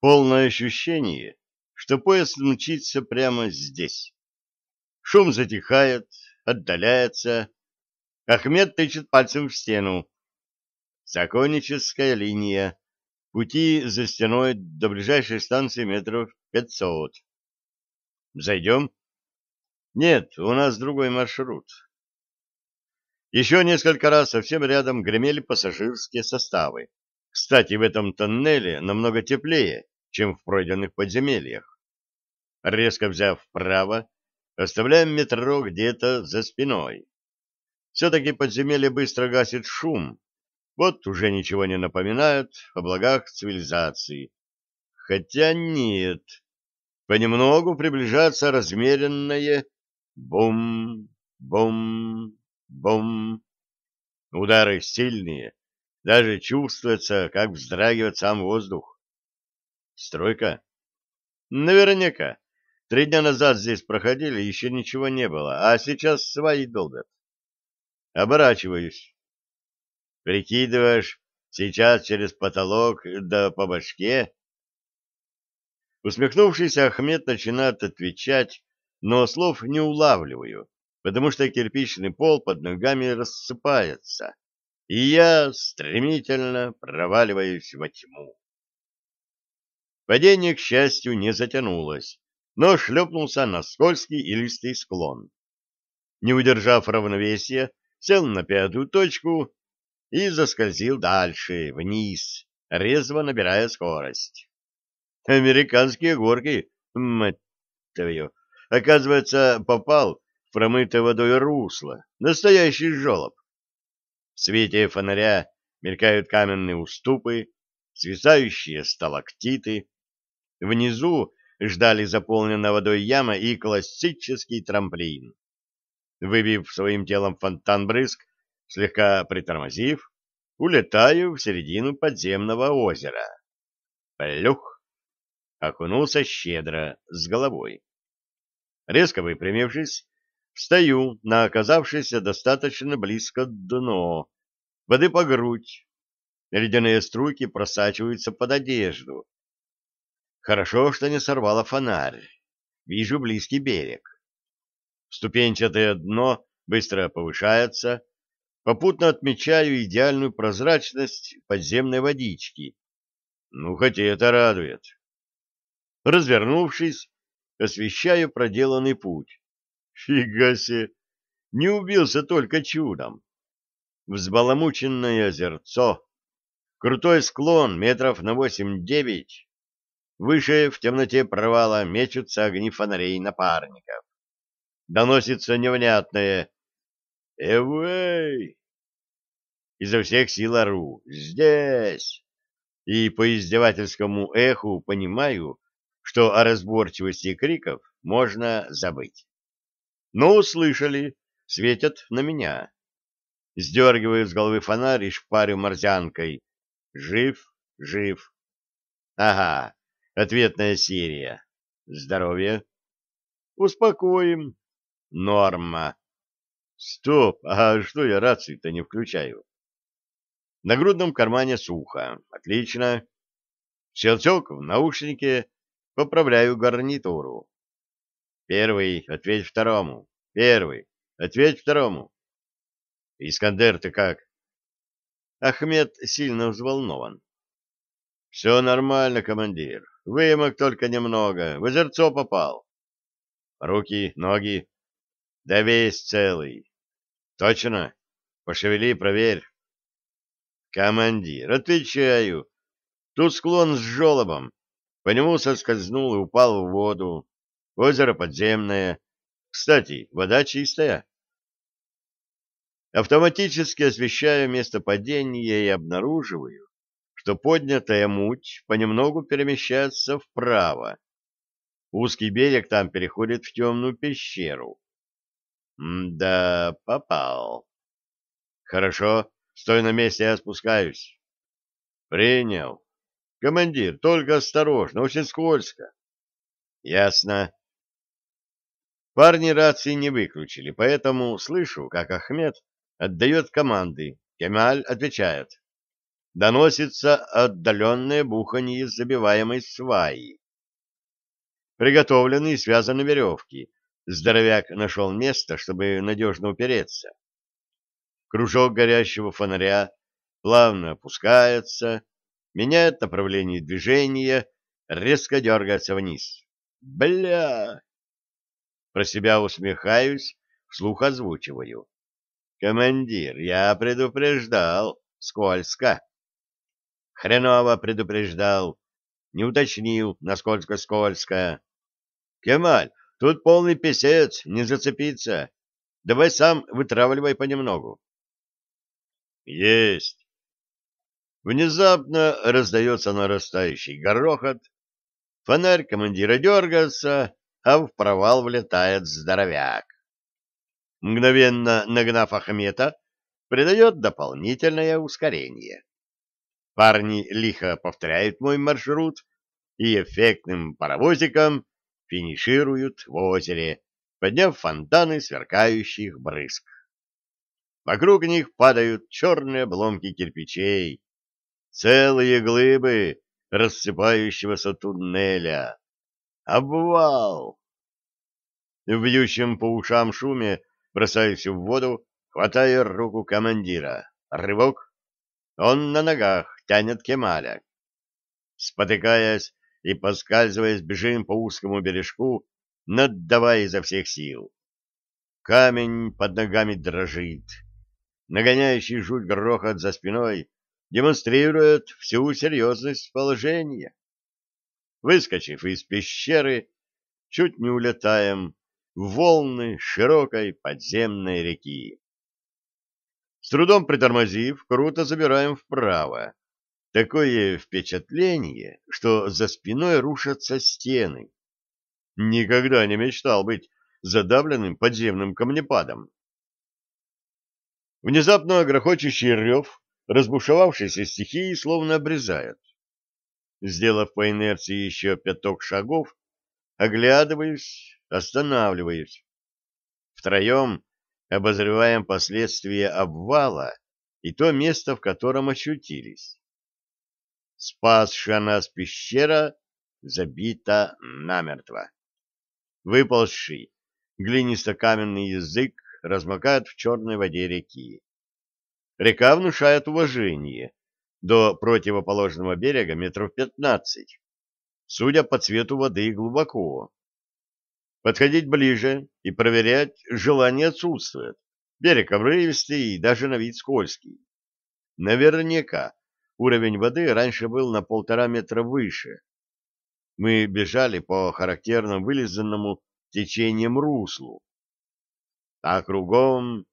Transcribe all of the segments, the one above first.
Полное ощущение, что поезд мчится прямо здесь. Шум затихает, отдаляется. Ахмед тычет пальцем в стену. Законническая линия. Пути за стеной до ближайшей станции метров пятьсот. Зайдем? Нет, у нас другой маршрут. Еще несколько раз совсем рядом гремели пассажирские составы. Кстати, в этом тоннеле намного теплее, чем в пройденных подземельях. Резко взяв вправо, оставляем метро где-то за спиной. Все-таки подземелье быстро гасит шум. Вот уже ничего не напоминают о благах цивилизации. Хотя нет. Понемногу приближается размеренное бум, бум, бум. Удары сильные, даже чувствуется, как вздрагивает сам воздух. Стройка? Наверняка. Три дня назад здесь проходили, еще ничего не было, а сейчас свои долбят. Оборачиваюсь. Прикидываешь, сейчас через потолок да по башке? Усмехнувшийся Ахмед начинает отвечать, но слов не улавливаю, потому что кирпичный пол под ногами рассыпается и я стремительно проваливаюсь во тьму. Падение, к счастью, не затянулось, но шлепнулся на скользкий и листый склон. Не удержав равновесия, сел на пятую точку и заскользил дальше, вниз, резво набирая скорость. Американские горки, мать твою, оказывается, попал в промытое водой русло, настоящий жолоб. В свете фонаря мелькают каменные уступы, свисающие сталактиты. Внизу ждали заполненная водой яма и классический трамплин. Выбив своим телом фонтан брызг, слегка притормозив, улетаю в середину подземного озера. Плюх! Окунулся щедро, с головой. Резко выпрямившись, Встаю на оказавшееся достаточно близко дно, воды по грудь. Ледяные струйки просачиваются под одежду. Хорошо, что не сорвало фонарь. Вижу близкий берег. Ступенчатое дно быстро повышается. Попутно отмечаю идеальную прозрачность подземной водички. Ну, хотя это радует. Развернувшись, освещаю проделанный путь. Фига себе! Не убился только чудом. Взбаламученное озерцо, крутой склон метров на восемь-девять, выше в темноте провала мечутся огни фонарей напарников. Доносится невнятное «Эвэй!» Изо всех сил ору «Здесь!» И по издевательскому эху понимаю, что о разборчивости криков можно забыть. Но услышали, светят на меня. Сдергиваю с головы фонарь и шпарю морзянкой. Жив, жив. Ага, ответная серия. Здоровье. Успокоим. Норма. Стоп, а что я рации-то не включаю? На грудном кармане сухо. Отлично. Щелчок в наушнике. Поправляю гарнитуру. Первый, ответь второму. Первый, ответь второму. Искандер, ты как? Ахмед сильно взволнован. Все нормально, командир. Выемок только немного. В озерцо попал. Руки, ноги. Да весь целый. Точно? Пошевели, проверь. Командир, отвечаю. Тут склон с жолобом. По нему соскользнул и упал в воду. Озеро подземное. Кстати, вода чистая. Автоматически освещаю место падения и обнаруживаю, что поднятая муть понемногу перемещается вправо. Узкий берег там переходит в темную пещеру. Да, попал. Хорошо, стой на месте, я спускаюсь. Принял. Командир, только осторожно, очень скользко. Ясно. Парни рации не выключили, поэтому слышу, как Ахмед отдает команды. Кемаль отвечает. доносится отдаленное буханье забиваемой сваи. Приготовлены и связаны веревки. Здоровяк нашел место, чтобы надежно упереться. Кружок горящего фонаря плавно опускается, меняет направление движения, резко дергается вниз. Бля! Про себя усмехаюсь, вслух озвучиваю. Командир, я предупреждал, скользко. Хреново предупреждал, не уточнил, насколько скользко. Кемаль, тут полный писец, не зацепиться. Давай сам вытравливай понемногу. Есть. Внезапно раздается нарастающий горохот. Фонарь командира дергается, а в провал влетает здоровяк. Мгновенно нагнав Ахмета, придает дополнительное ускорение. Парни лихо повторяют мой маршрут и эффектным паровозиком финишируют в озере, подняв фонтаны сверкающих брызг. Вокруг них падают черные обломки кирпичей, целые глыбы рассыпающегося туннеля. Обвал! В бьющем по ушам шуме бросаюсь в воду, хватая руку командира. Рывок. Он на ногах тянет Кемаля. Спотыкаясь и поскальзываясь, бежим по узкому бережку, наддавая изо всех сил. Камень под ногами дрожит. Нагоняющий жуть грохот за спиной демонстрирует всю серьезность положения. Выскочив из пещеры, чуть не улетаем в волны широкой подземной реки. С трудом притормозив, круто забираем вправо. Такое впечатление, что за спиной рушатся стены. Никогда не мечтал быть задавленным подземным камнепадом. Внезапно грохочущий рев разбушевавшейся стихии словно обрезает. Сделав по инерции еще пяток шагов, оглядываюсь, останавливаюсь. Втроем обозреваем последствия обвала и то место, в котором очутились. Спасшая нас пещера забита намертво. Выползший глинисто-каменный язык размокает в черной воде реки. Река внушает уважение. До противоположного берега метров пятнадцать. Судя по цвету воды, глубоко. Подходить ближе и проверять желание отсутствует. Берег обрывистый и даже на вид скользкий. Наверняка уровень воды раньше был на полтора метра выше. Мы бежали по характерно вылизанному течением руслу. А кругом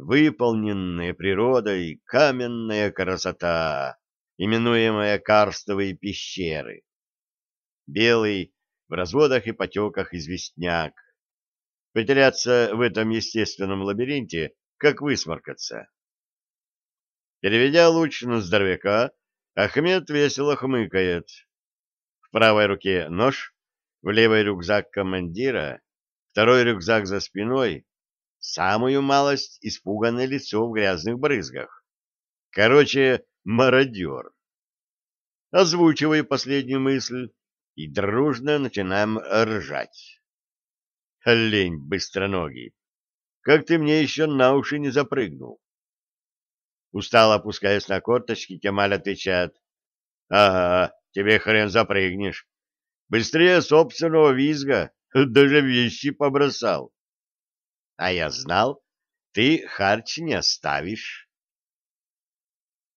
выполненная природой каменная красота, именуемая карстовые пещеры. Белый в разводах и потеках известняк. Потеряться в этом естественном лабиринте, как высморкаться. Переведя луч на здоровяка, Ахмед весело хмыкает. В правой руке нож, в левой рюкзак командира, второй рюкзак за спиной, самую малость испуганное лицо в грязных брызгах. Короче, мародер. Озвучиваю последнюю мысль и дружно начинаем ржать. Олень быстроногий, как ты мне еще на уши не запрыгнул? Устало опускаясь на корточки, Кемаль отвечает. Ага, тебе хрен запрыгнешь. Быстрее собственного визга, даже вещи побросал. А я знал, ты харч не оставишь.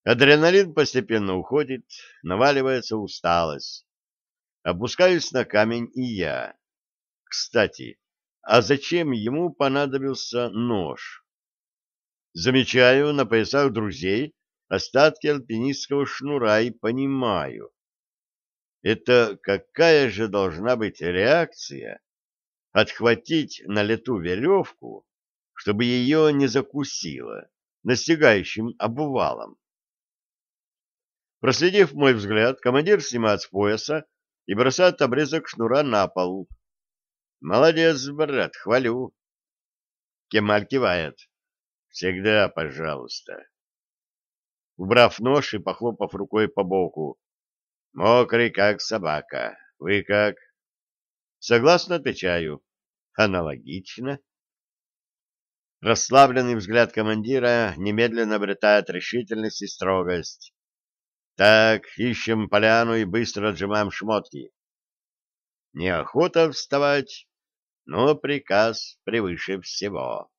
Адреналин постепенно уходит, наваливается усталость. Опускаюсь на камень и я. Кстати, а зачем ему понадобился нож? Замечаю на поясах друзей остатки альпинистского шнура и понимаю. Это какая же должна быть реакция, отхватить на лету веревку, чтобы ее не закусило настигающим обвалом. Проследив мой взгляд, командир снимает с пояса и бросает обрезок шнура на пол. «Молодец, брат, хвалю». Кемаль кивает. «Всегда пожалуйста». убрав нож и похлопав рукой по боку. Мокрый, как собака. Вы как? Согласно отвечаю. Аналогично. Расслабленный взгляд командира немедленно обретает решительность и строгость. Так, ищем поляну и быстро отжимаем шмотки. Неохота вставать, но приказ превыше всего.